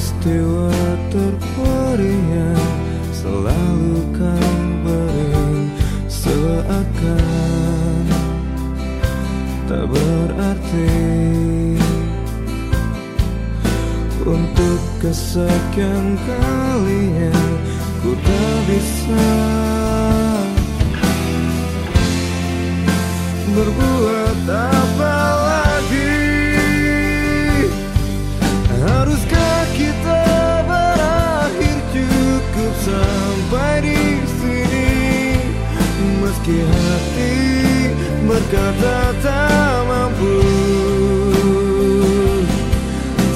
Peristiwa terperian Selalu kau beri Seakan. Tak berarti Untuk kesekian kalinya Ku tak bisa Berbuat apa Meski hati berkata tak mampu.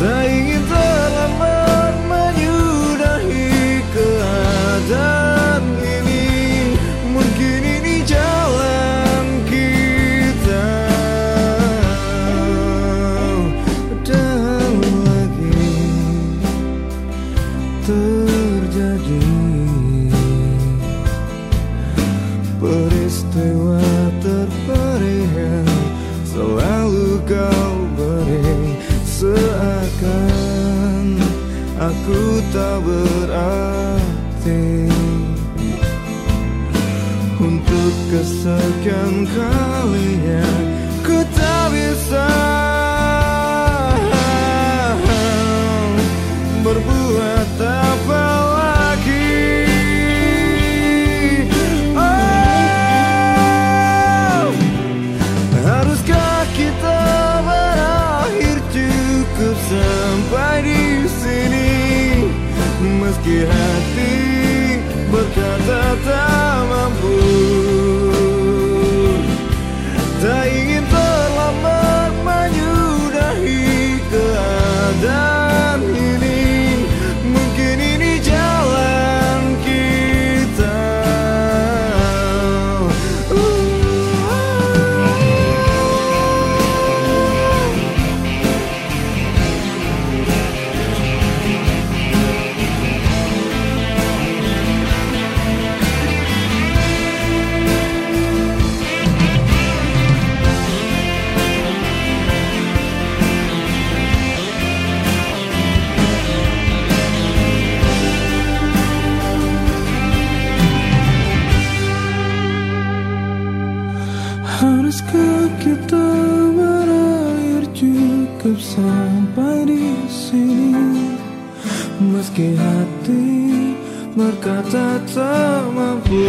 Tak ingin terlambat menyudahi keadaan ini. Mungkin ini jalan kita. Dan lagi terjadi Peristiwa terperihan Selalu kau beri Seakan aku tak berarti. Untuk kesekian kalinya hati berkata tak Haruskah kita berakhir cukup sampai di sini? Meski hati berkata tak mampu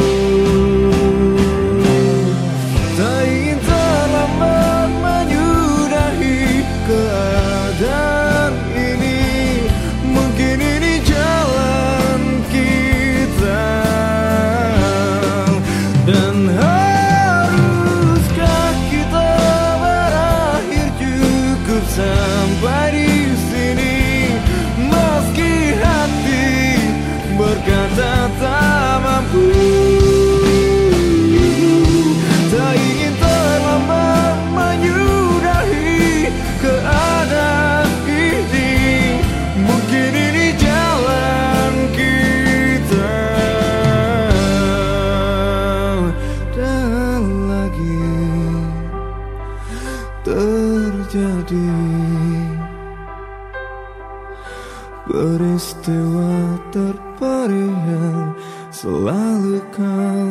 Peristiwa terperihan Selalu kau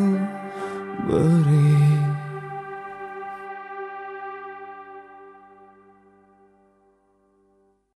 beri